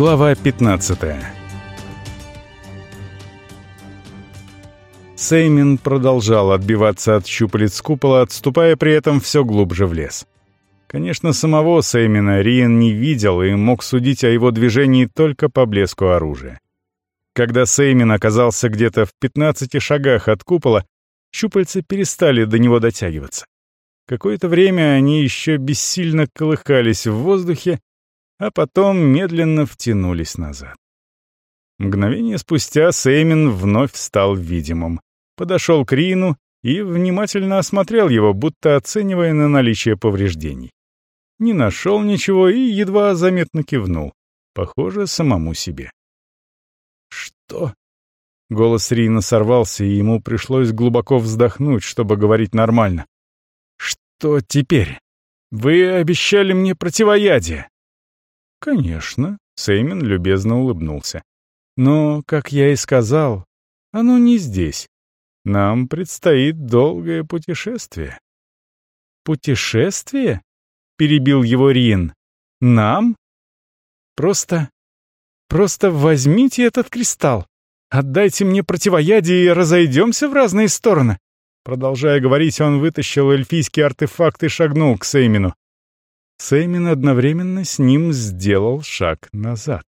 Глава 15 Сеймин продолжал отбиваться от щупалец купола, отступая при этом все глубже в лес. Конечно, самого Сеймина Риен не видел и мог судить о его движении только по блеску оружия. Когда Сеймин оказался где-то в 15 шагах от купола, щупальца перестали до него дотягиваться. Какое-то время они еще бессильно колыхались в воздухе, а потом медленно втянулись назад. Мгновение спустя Сеймин вновь стал видимым. Подошел к Рину и внимательно осмотрел его, будто оценивая на наличие повреждений. Не нашел ничего и едва заметно кивнул. Похоже, самому себе. «Что?» Голос Рина сорвался, и ему пришлось глубоко вздохнуть, чтобы говорить нормально. «Что теперь? Вы обещали мне противоядие!» «Конечно», — Сеймин любезно улыбнулся. «Но, как я и сказал, оно не здесь. Нам предстоит долгое путешествие». «Путешествие?» — перебил его Рин. «Нам? Просто... просто возьмите этот кристалл. Отдайте мне противоядие и разойдемся в разные стороны». Продолжая говорить, он вытащил эльфийский артефакт и шагнул к Сеймину. Сеймин одновременно с ним сделал шаг назад.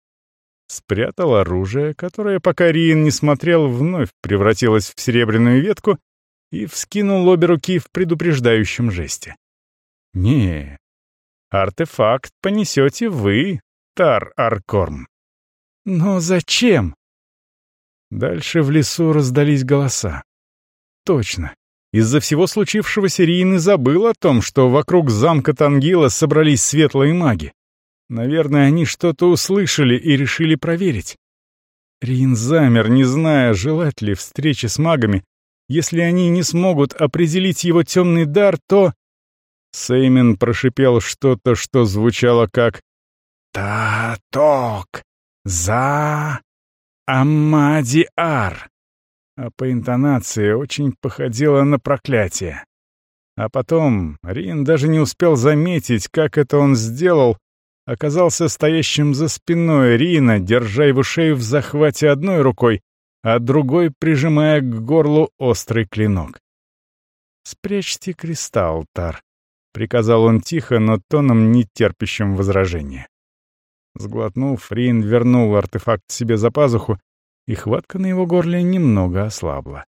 Спрятал оружие, которое, пока Риен не смотрел, вновь превратилось в серебряную ветку и вскинул обе руки в предупреждающем жесте. не артефакт понесете вы, Тар Аркорм. Но зачем? Дальше в лесу раздались голоса. Точно. Из-за всего случившегося Риин и забыл о том, что вокруг замка Тангила собрались светлые маги. Наверное, они что-то услышали и решили проверить. Рин замер, не зная, желать ли встречи с магами. Если они не смогут определить его темный дар, то... Сеймен прошипел что-то, что звучало как «Та-ток! За... Амадиар!» А по интонации очень походило на проклятие. А потом Рин даже не успел заметить, как это он сделал, оказался стоящим за спиной Рина, держа его шею в захвате одной рукой, а другой прижимая к горлу острый клинок. «Спрячьте кристалл, Тар», — приказал он тихо, но тоном не терпящим возражения. Сглотнув, Рин вернул артефакт себе за пазуху и хватка на его горле немного ослабла.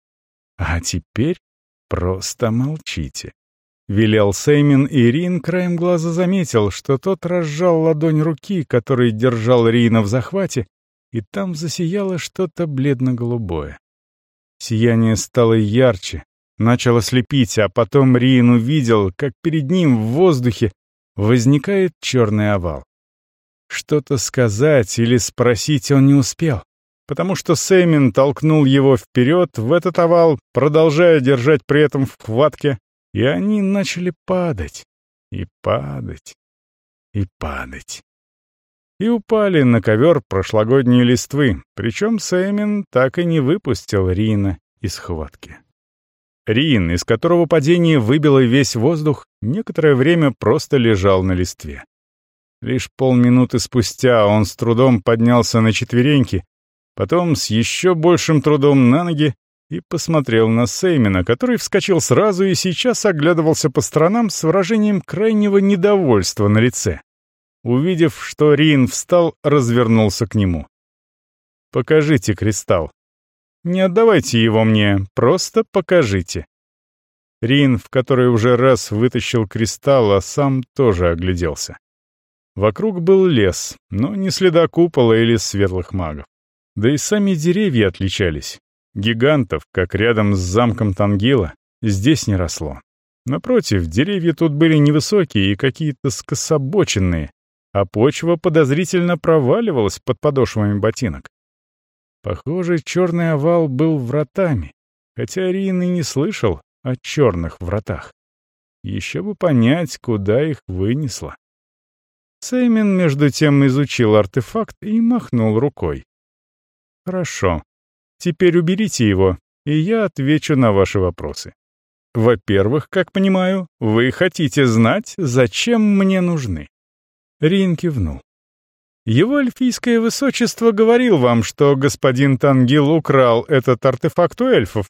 «А теперь просто молчите», — велел Сеймин, и Рин краем глаза заметил, что тот разжал ладонь руки, который держал Рина в захвате, и там засияло что-то бледно-голубое. Сияние стало ярче, начало слепить, а потом Рин увидел, как перед ним в воздухе возникает черный овал. Что-то сказать или спросить он не успел потому что Сэмин толкнул его вперед в этот овал, продолжая держать при этом в хватке, и они начали падать, и падать, и падать. И упали на ковер прошлогодние листвы, причем Сэмин так и не выпустил Рина из хватки. Рин, из которого падение выбило весь воздух, некоторое время просто лежал на листве. Лишь полминуты спустя он с трудом поднялся на четвереньки потом с еще большим трудом на ноги и посмотрел на Сеймина, который вскочил сразу и сейчас оглядывался по сторонам с выражением крайнего недовольства на лице. Увидев, что Рин встал, развернулся к нему. «Покажите кристалл. Не отдавайте его мне, просто покажите». Рин, в который уже раз вытащил кристалл, а сам тоже огляделся. Вокруг был лес, но не следа купола или светлых магов. Да и сами деревья отличались. Гигантов, как рядом с замком Тангила, здесь не росло. Напротив, деревья тут были невысокие и какие-то скособоченные, а почва подозрительно проваливалась под подошвами ботинок. Похоже, черный овал был вратами, хотя Рин и не слышал о черных вратах. Еще бы понять, куда их вынесло. Сеймин, между тем, изучил артефакт и махнул рукой. Хорошо. Теперь уберите его, и я отвечу на ваши вопросы. Во-первых, как понимаю, вы хотите знать, зачем мне нужны. Рин кивнул. Его эльфийское высочество говорил вам, что господин Тангил украл этот артефакт у эльфов.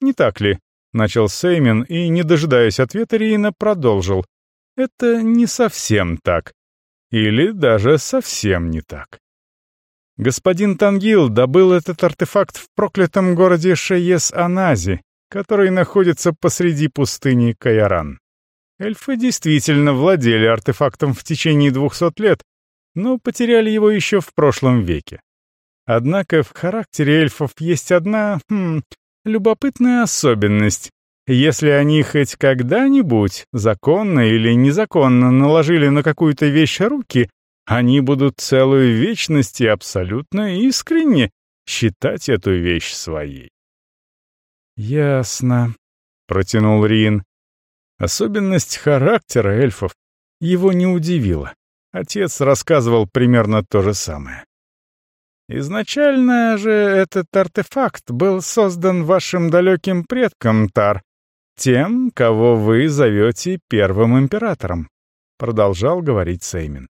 Не так ли? Начал Сеймин и, не дожидаясь ответа, Риина продолжил. Это не совсем так. Или даже совсем не так. Господин Тангил добыл этот артефакт в проклятом городе Шеес-Анази, который находится посреди пустыни Каяран. Эльфы действительно владели артефактом в течение двухсот лет, но потеряли его еще в прошлом веке. Однако в характере эльфов есть одна, хм, любопытная особенность. Если они хоть когда-нибудь, законно или незаконно, наложили на какую-то вещь руки, они будут целую вечность и абсолютно искренне считать эту вещь своей. «Ясно», — протянул Рин. Особенность характера эльфов его не удивила. Отец рассказывал примерно то же самое. Изначально же этот артефакт был создан вашим далеким предком, Тар, тем, кого вы зовете первым императором, продолжал говорить Сеймин.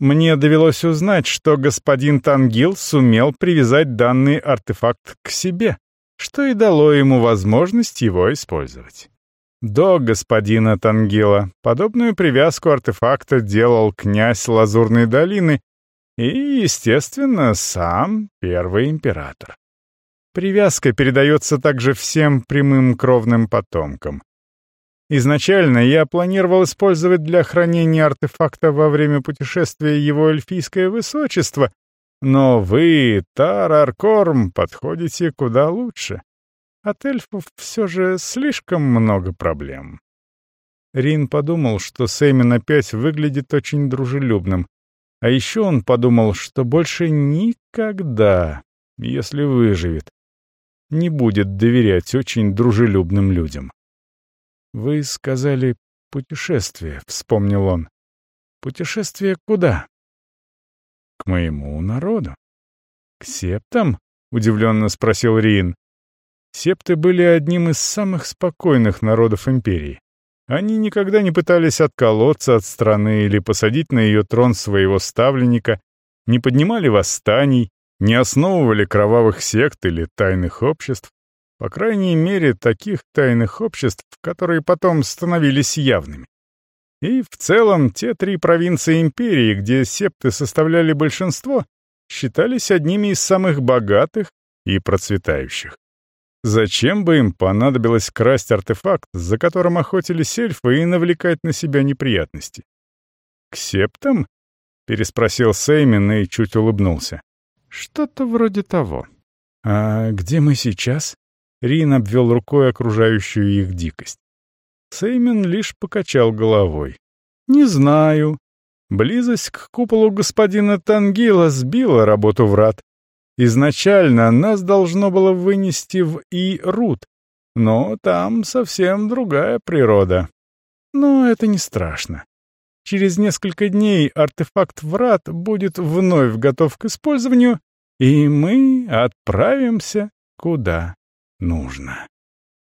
Мне довелось узнать, что господин Тангил сумел привязать данный артефакт к себе, что и дало ему возможность его использовать. До господина Тангила подобную привязку артефакта делал князь Лазурной долины и, естественно, сам первый император. Привязка передается также всем прямым кровным потомкам. Изначально я планировал использовать для хранения артефакта во время путешествия его эльфийское высочество, но вы, Тар-Аркорм, подходите куда лучше. От эльфов все же слишком много проблем. Рин подумал, что Сэмин опять выглядит очень дружелюбным. А еще он подумал, что больше никогда, если выживет, не будет доверять очень дружелюбным людям. «Вы сказали путешествие», — вспомнил он. «Путешествие куда?» «К моему народу». «К септам?» — удивленно спросил Рин. Септы были одним из самых спокойных народов империи. Они никогда не пытались отколоться от страны или посадить на ее трон своего ставленника, не поднимали восстаний, не основывали кровавых сект или тайных обществ, по крайней мере, таких тайных обществ, которые потом становились явными. И в целом те три провинции империи, где септы составляли большинство, считались одними из самых богатых и процветающих. Зачем бы им понадобилось красть артефакт, за которым охотились эльфы, и навлекать на себя неприятности? «К септам?» — переспросил Сеймин и чуть улыбнулся. «Что-то вроде того». «А где мы сейчас?» Рин обвел рукой окружающую их дикость. Сеймин лишь покачал головой. «Не знаю. Близость к куполу господина Тангила сбила работу врат. Изначально нас должно было вынести в И-Рут, но там совсем другая природа. Но это не страшно. Через несколько дней артефакт врат будет вновь готов к использованию, и мы отправимся куда нужно.